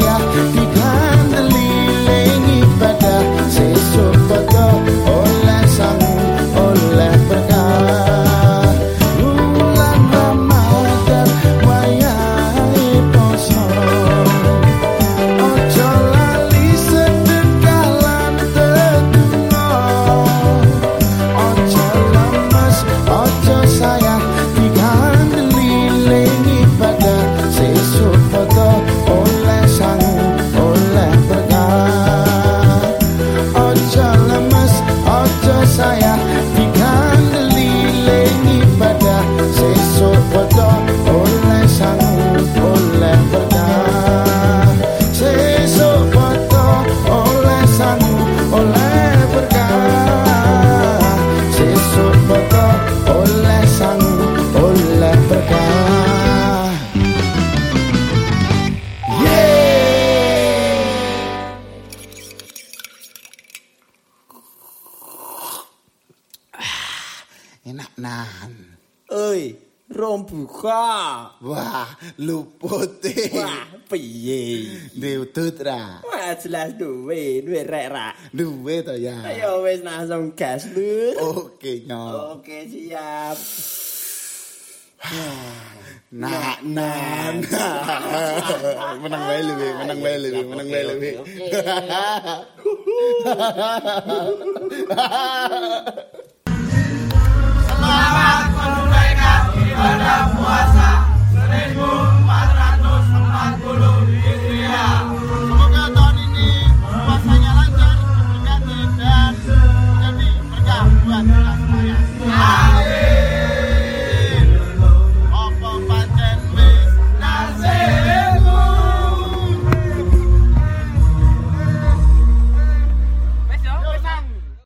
Yeah. นี่นักนานเอ้ยรมผู้ข้าว่าลูปโปเต้ปีเย่เดี๋ยวตุดระว่าสลัดูเวด้วยแระดูเวตัวยาไอ้เอาเวสนาสงแคสดื้อโอเคเนาะโอเคเชียาหนานาหนามันนั่งไว้เลยมันนั่งไว้เลยมันนั่งไว้เลย